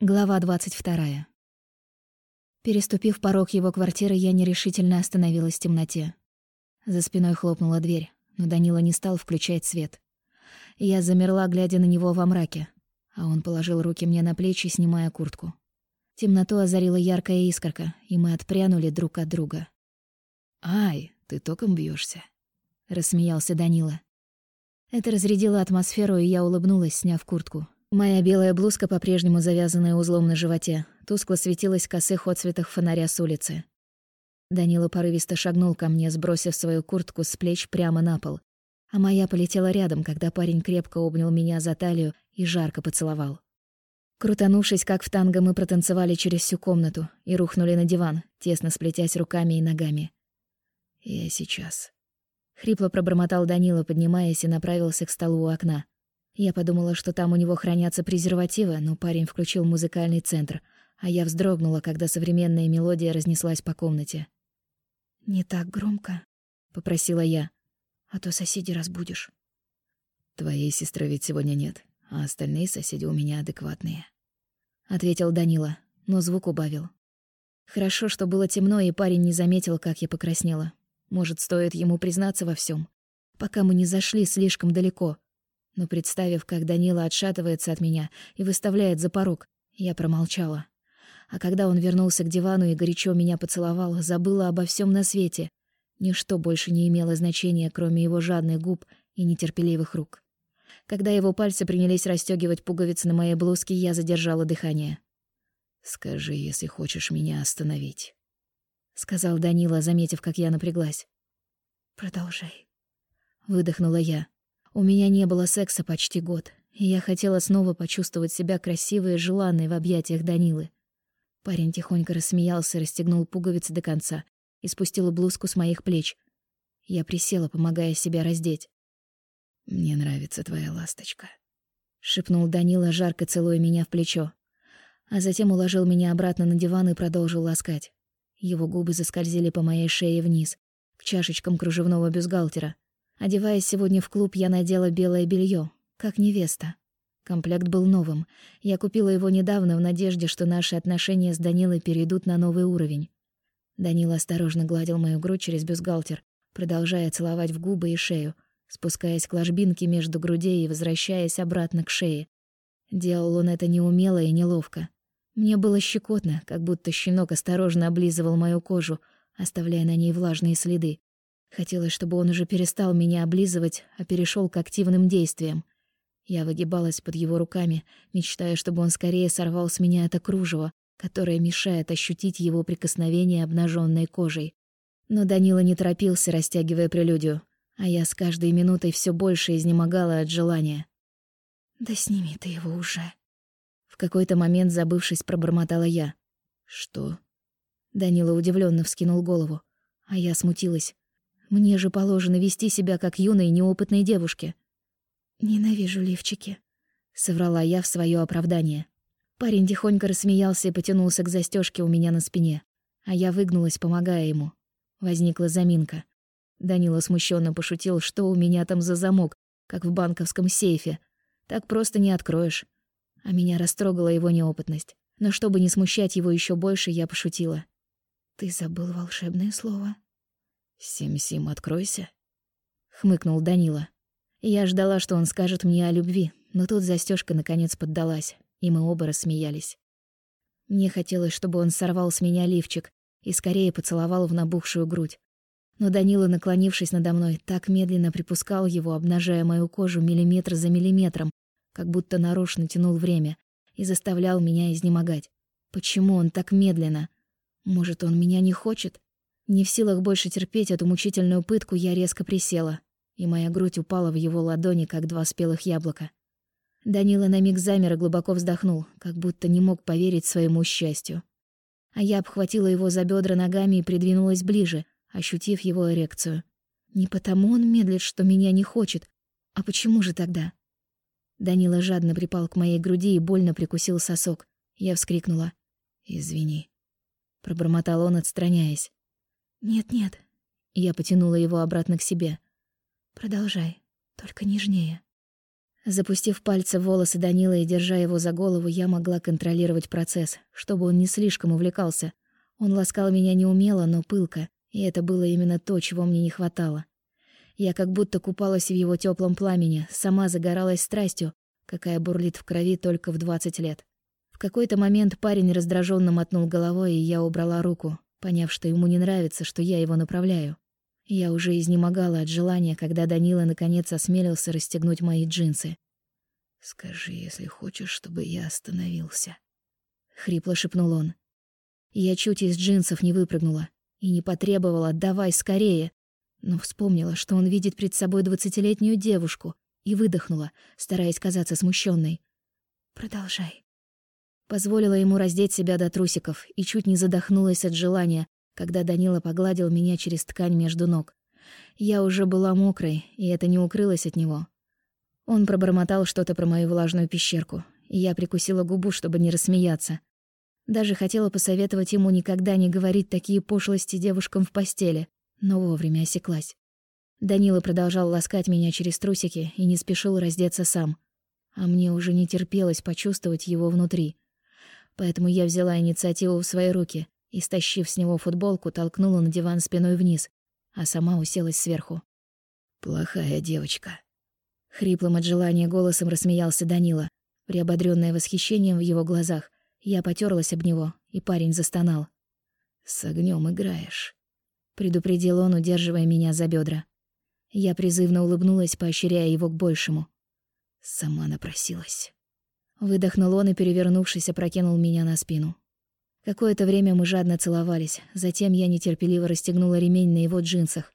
Глава 22. Переступив порог его квартиры, я нерешительно остановилась в темноте. За спиной хлопнула дверь, но Данила не стал включать свет. Я замерла, глядя на него во мраке, а он положил руки мне на плечи, снимая куртку. Темноту озарила яркая искорка, и мы отпрянули друг от друга. «Ай, ты током бьешься, рассмеялся Данила. Это разрядило атмосферу, и я улыбнулась, сняв куртку. Моя белая блузка, по-прежнему завязанная узлом на животе, тускло светилась в косых отцветах фонаря с улицы. Данила порывисто шагнул ко мне, сбросив свою куртку с плеч прямо на пол. А моя полетела рядом, когда парень крепко обнял меня за талию и жарко поцеловал. Крутанувшись, как в танго, мы протанцевали через всю комнату и рухнули на диван, тесно сплетясь руками и ногами. «Я сейчас», — хрипло пробормотал Данила, поднимаясь и направился к столу у окна. Я подумала, что там у него хранятся презервативы, но парень включил музыкальный центр, а я вздрогнула, когда современная мелодия разнеслась по комнате. «Не так громко», — попросила я, — «а то соседи разбудишь». «Твоей сестры ведь сегодня нет, а остальные соседи у меня адекватные», — ответил Данила, но звук убавил. Хорошо, что было темно, и парень не заметил, как я покраснела. Может, стоит ему признаться во всем, пока мы не зашли слишком далеко — но представив, как Данила отшатывается от меня и выставляет за порог, я промолчала. А когда он вернулся к дивану и горячо меня поцеловал, забыла обо всем на свете. Ничто больше не имело значения, кроме его жадных губ и нетерпеливых рук. Когда его пальцы принялись расстегивать пуговицы на моей блузке, я задержала дыхание. «Скажи, если хочешь меня остановить», — сказал Данила, заметив, как я напряглась. «Продолжай», — выдохнула я. У меня не было секса почти год, и я хотела снова почувствовать себя красивой и желанной в объятиях Данилы. Парень тихонько рассмеялся, расстегнул пуговицы до конца и спустил блузку с моих плеч. Я присела, помогая себя раздеть. «Мне нравится твоя ласточка», — шепнул Данила, жарко целуя меня в плечо. А затем уложил меня обратно на диван и продолжил ласкать. Его губы заскользили по моей шее вниз, к чашечкам кружевного бюстгальтера — Одеваясь сегодня в клуб, я надела белое белье, как невеста. Комплект был новым. Я купила его недавно в надежде, что наши отношения с Данилой перейдут на новый уровень. Данила осторожно гладил мою грудь через бюстгальтер, продолжая целовать в губы и шею, спускаясь к ложбинке между грудей и возвращаясь обратно к шее. Делал он это неумело и неловко. Мне было щекотно, как будто щенок осторожно облизывал мою кожу, оставляя на ней влажные следы. Хотелось, чтобы он уже перестал меня облизывать, а перешел к активным действиям. Я выгибалась под его руками, мечтая, чтобы он скорее сорвал с меня это кружево, которое мешает ощутить его прикосновение обнаженной кожей. Но Данила не торопился, растягивая прелюдию, а я с каждой минутой все больше изнемогала от желания. «Да сними ты его уже!» В какой-то момент, забывшись, пробормотала я. «Что?» Данила удивленно вскинул голову, а я смутилась. Мне же положено вести себя как юной неопытной девушке. Ненавижу лифчики, соврала я в свое оправдание. Парень тихонько рассмеялся и потянулся к застежке у меня на спине, а я выгнулась, помогая ему. Возникла заминка. Данила смущенно пошутил, что у меня там за замок, как в банковском сейфе. Так просто не откроешь. А меня растрогала его неопытность. Но чтобы не смущать его еще больше, я пошутила. «Ты забыл волшебное слово?» «Сим-Сим, откройся», — хмыкнул Данила. Я ждала, что он скажет мне о любви, но тут застежка наконец поддалась, и мы оба рассмеялись. Мне хотелось, чтобы он сорвал с меня лифчик и скорее поцеловал в набухшую грудь. Но Данила, наклонившись надо мной, так медленно припускал его, обнажая мою кожу миллиметр за миллиметром, как будто нарочно тянул время и заставлял меня изнемогать. Почему он так медленно? Может, он меня не хочет? Не в силах больше терпеть эту мучительную пытку, я резко присела, и моя грудь упала в его ладони, как два спелых яблока. Данила на миг замер и глубоко вздохнул, как будто не мог поверить своему счастью. А я обхватила его за бедра ногами и придвинулась ближе, ощутив его эрекцию. Не потому он медлит, что меня не хочет, а почему же тогда? Данила жадно припал к моей груди и больно прикусил сосок. Я вскрикнула. «Извини», — пробормотал он, отстраняясь. «Нет-нет». Я потянула его обратно к себе. «Продолжай, только нежнее». Запустив пальцы в волосы Данила и держа его за голову, я могла контролировать процесс, чтобы он не слишком увлекался. Он ласкал меня неумело, но пылко, и это было именно то, чего мне не хватало. Я как будто купалась в его теплом пламени, сама загоралась страстью, какая бурлит в крови только в двадцать лет. В какой-то момент парень раздраженно мотнул головой, и я убрала руку, поняв, что ему не нравится, что я его направляю. Я уже изнемогала от желания, когда Данила наконец осмелился расстегнуть мои джинсы. «Скажи, если хочешь, чтобы я остановился», — хрипло шепнул он. Я чуть из джинсов не выпрыгнула и не потребовала «давай скорее», но вспомнила, что он видит пред собой двадцатилетнюю девушку, и выдохнула, стараясь казаться смущенной. «Продолжай». Позволила ему раздеть себя до трусиков и чуть не задохнулась от желания, когда Данила погладил меня через ткань между ног. Я уже была мокрой, и это не укрылось от него. Он пробормотал что-то про мою влажную пещерку, и я прикусила губу, чтобы не рассмеяться. Даже хотела посоветовать ему никогда не говорить такие пошлости девушкам в постели, но вовремя осеклась. Данила продолжал ласкать меня через трусики и не спешил раздеться сам. А мне уже не терпелось почувствовать его внутри. Поэтому я взяла инициативу в свои руки и, стащив с него футболку, толкнула на диван спиной вниз, а сама уселась сверху. «Плохая девочка». Хриплым от желания голосом рассмеялся Данила, приободрённая восхищением в его глазах. Я потёрлась об него, и парень застонал. «С огнём играешь» предупредил он, удерживая меня за бедра. Я призывно улыбнулась, поощряя его к большему. Сама напросилась. Выдохнул он и, перевернувшись, опрокинул меня на спину. Какое-то время мы жадно целовались, затем я нетерпеливо расстегнула ремень на его джинсах.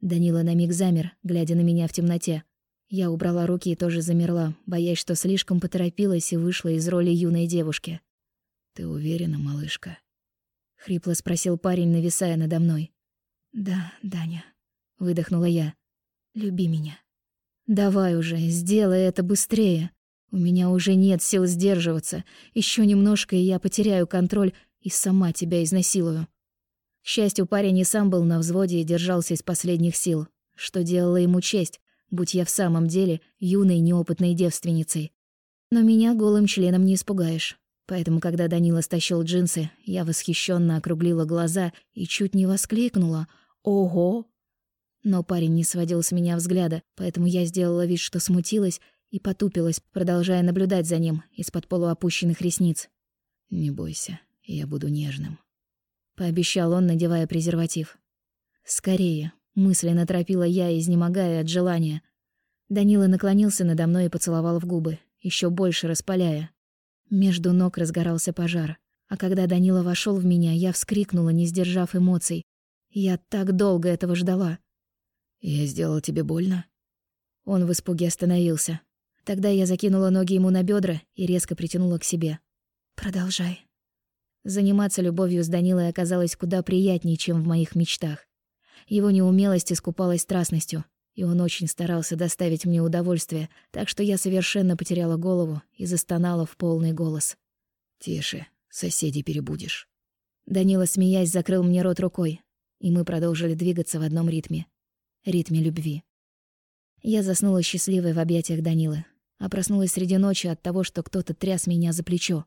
Данила на миг замер, глядя на меня в темноте. Я убрала руки и тоже замерла, боясь, что слишком поторопилась и вышла из роли юной девушки. «Ты уверена, малышка?» — хрипло спросил парень, нависая надо мной. «Да, Даня», — выдохнула я. «Люби меня». «Давай уже, сделай это быстрее. У меня уже нет сил сдерживаться. Еще немножко, и я потеряю контроль и сама тебя изнасилую». К счастью, парень и сам был на взводе и держался из последних сил, что делало ему честь, будь я в самом деле юной неопытной девственницей. Но меня голым членом не испугаешь. Поэтому, когда Данила стащил джинсы, я восхищенно округлила глаза и чуть не воскликнула «Ого!». Но парень не сводил с меня взгляда, поэтому я сделала вид, что смутилась, и потупилась, продолжая наблюдать за ним из-под полуопущенных ресниц. «Не бойся, я буду нежным», — пообещал он, надевая презерватив. «Скорее», — мысленно торопила я, изнемогая от желания. Данила наклонился надо мной и поцеловал в губы, еще больше распаляя. Между ног разгорался пожар. А когда Данила вошел в меня, я вскрикнула, не сдержав эмоций. Я так долго этого ждала. «Я сделал тебе больно?» Он в испуге остановился. Тогда я закинула ноги ему на бедра и резко притянула к себе. «Продолжай». Заниматься любовью с Данилой оказалось куда приятнее, чем в моих мечтах. Его неумелость искупалась страстностью, и он очень старался доставить мне удовольствие, так что я совершенно потеряла голову и застонала в полный голос. «Тише, соседей перебудешь». Данила, смеясь, закрыл мне рот рукой, и мы продолжили двигаться в одном ритме. Ритме любви. Я заснула счастливой в объятиях Данилы, а проснулась среди ночи от того, что кто-то тряс меня за плечо.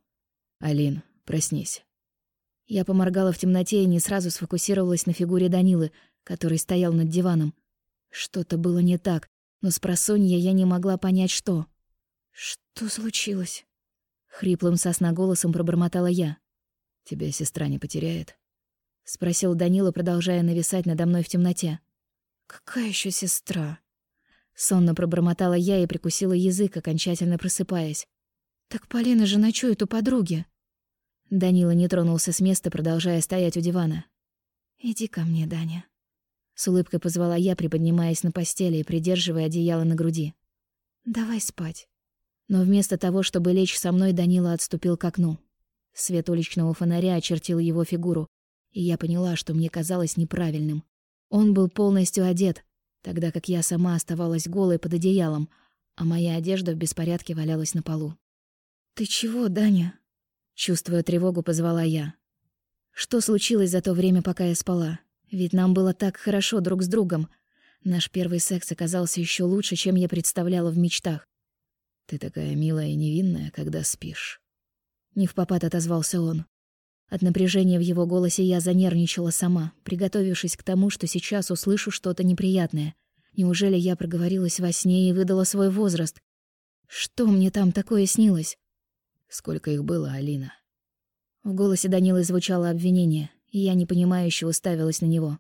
«Алин, проснись». Я поморгала в темноте и не сразу сфокусировалась на фигуре Данилы, который стоял над диваном. Что-то было не так, но с просонья я не могла понять, что. «Что случилось?» Хриплым голосом пробормотала я. «Тебя сестра не потеряет?» Спросил Данила, продолжая нависать надо мной в темноте. «Какая еще сестра?» Сонно пробормотала я и прикусила язык, окончательно просыпаясь. «Так Полина же ночует у подруги». Данила не тронулся с места, продолжая стоять у дивана. «Иди ко мне, Даня». С улыбкой позвала я, приподнимаясь на постели и придерживая одеяло на груди. «Давай спать». Но вместо того, чтобы лечь со мной, Данила отступил к окну. Свет уличного фонаря очертил его фигуру, и я поняла, что мне казалось неправильным. Он был полностью одет, тогда как я сама оставалась голой под одеялом, а моя одежда в беспорядке валялась на полу. «Ты чего, Даня?» Чувствуя тревогу, позвала я. Что случилось за то время, пока я спала? Ведь нам было так хорошо друг с другом. Наш первый секс оказался еще лучше, чем я представляла в мечтах. Ты такая милая и невинная, когда спишь. Не в попад отозвался он. От напряжения в его голосе я занервничала сама, приготовившись к тому, что сейчас услышу что-то неприятное. Неужели я проговорилась во сне и выдала свой возраст? Что мне там такое снилось? Сколько их было, Алина? В голосе Данилы звучало обвинение, и я непонимающе уставилась на него.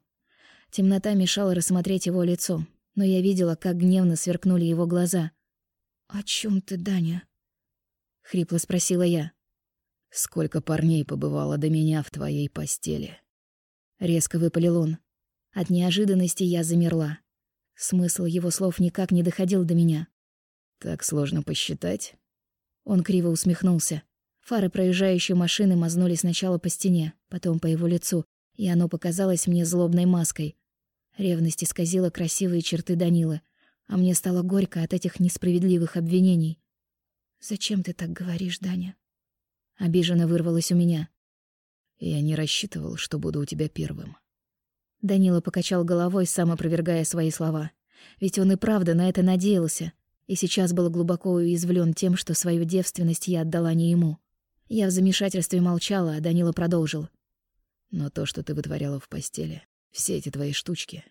Темнота мешала рассмотреть его лицо, но я видела, как гневно сверкнули его глаза. «О чем ты, Даня?» — хрипло спросила я. Сколько парней побывало до меня в твоей постели?» Резко выпалил он. От неожиданности я замерла. Смысл его слов никак не доходил до меня. «Так сложно посчитать?» Он криво усмехнулся. Фары проезжающей машины мазнули сначала по стене, потом по его лицу, и оно показалось мне злобной маской. Ревность исказила красивые черты Данилы, а мне стало горько от этих несправедливых обвинений. «Зачем ты так говоришь, Даня?» Обиженно вырвалось у меня. Я не рассчитывал, что буду у тебя первым. Данила покачал головой, сам опровергая свои слова. Ведь он и правда на это надеялся, и сейчас был глубоко уязвлен тем, что свою девственность я отдала не ему. Я в замешательстве молчала, а Данила продолжил. «Но то, что ты вытворяла в постели, все эти твои штучки...»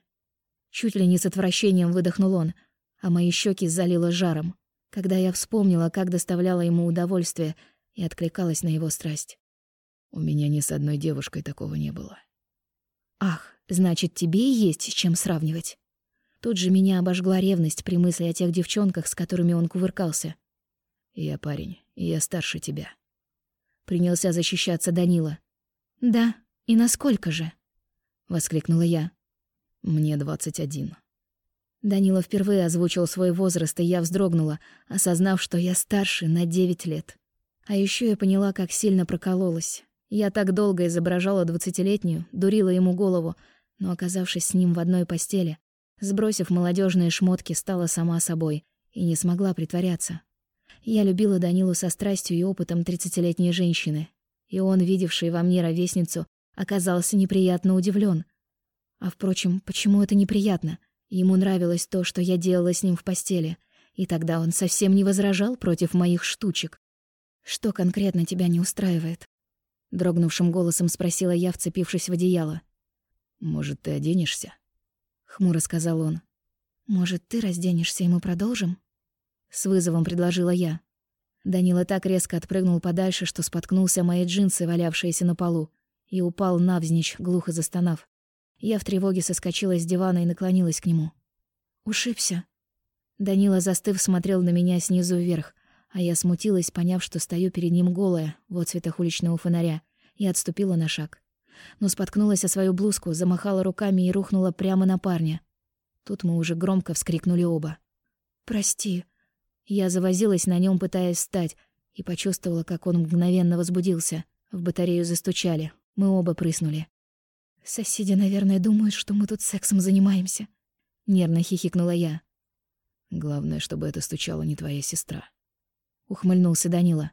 Чуть ли не с отвращением выдохнул он, а мои щеки залило жаром. Когда я вспомнила, как доставляла ему удовольствие, и откликалась на его страсть. У меня ни с одной девушкой такого не было. Ах, значит, тебе есть с чем сравнивать. Тут же меня обожгла ревность при мысли о тех девчонках, с которыми он кувыркался. Я парень, и я старше тебя. Принялся защищаться Данила. Да, и насколько же? воскликнула я. Мне двадцать один. Данила впервые озвучил свой возраст, и я вздрогнула, осознав, что я старше на девять лет. А еще я поняла, как сильно прокололась. Я так долго изображала двадцатилетнюю, дурила ему голову, но, оказавшись с ним в одной постели, сбросив молодежные шмотки, стала сама собой и не смогла притворяться. Я любила Данилу со страстью и опытом тридцатилетней женщины, и он, видевший во мне ровесницу, оказался неприятно удивлен. А впрочем, почему это неприятно? Ему нравилось то, что я делала с ним в постели, и тогда он совсем не возражал против моих штучек. «Что конкретно тебя не устраивает?» Дрогнувшим голосом спросила я, вцепившись в одеяло. «Может, ты оденешься?» Хмуро сказал он. «Может, ты разденешься, и мы продолжим?» С вызовом предложила я. Данила так резко отпрыгнул подальше, что споткнулся мои джинсы, валявшиеся на полу, и упал навзничь, глухо застонав. Я в тревоге соскочила с дивана и наклонилась к нему. «Ушибся». Данила, застыв, смотрел на меня снизу вверх, а я смутилась, поняв, что стою перед ним голая, в отцветах уличного фонаря, и отступила на шаг. Но споткнулась о свою блузку, замахала руками и рухнула прямо на парня. Тут мы уже громко вскрикнули оба. «Прости». Я завозилась на нем, пытаясь встать, и почувствовала, как он мгновенно возбудился. В батарею застучали. Мы оба прыснули. «Соседи, наверное, думают, что мы тут сексом занимаемся», — нервно хихикнула я. «Главное, чтобы это стучала не твоя сестра», ухмыльнулся Данила.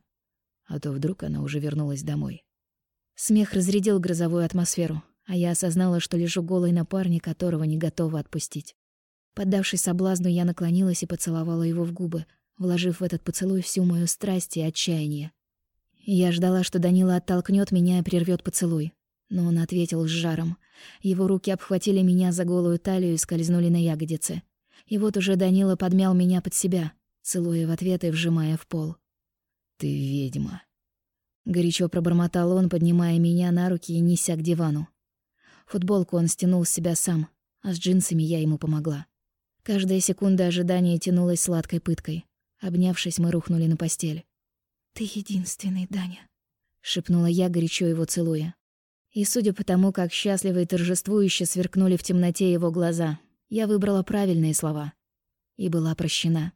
А то вдруг она уже вернулась домой. Смех разрядил грозовую атмосферу, а я осознала, что лежу голой на парне, которого не готова отпустить. Поддавшись соблазну, я наклонилась и поцеловала его в губы, вложив в этот поцелуй всю мою страсть и отчаяние. Я ждала, что Данила оттолкнет меня и прервет поцелуй, но он ответил с жаром. Его руки обхватили меня за голую талию и скользнули на ягодицы. И вот уже Данила подмял меня под себя, целуя в ответ и вжимая в пол. «Ты ведьма», — горячо пробормотал он, поднимая меня на руки и неся к дивану. Футболку он стянул с себя сам, а с джинсами я ему помогла. Каждая секунда ожидания тянулась сладкой пыткой. Обнявшись, мы рухнули на постель. «Ты единственный, Даня», — шепнула я, горячо его целуя. И судя по тому, как счастливо и торжествующе сверкнули в темноте его глаза, я выбрала правильные слова и была прощена.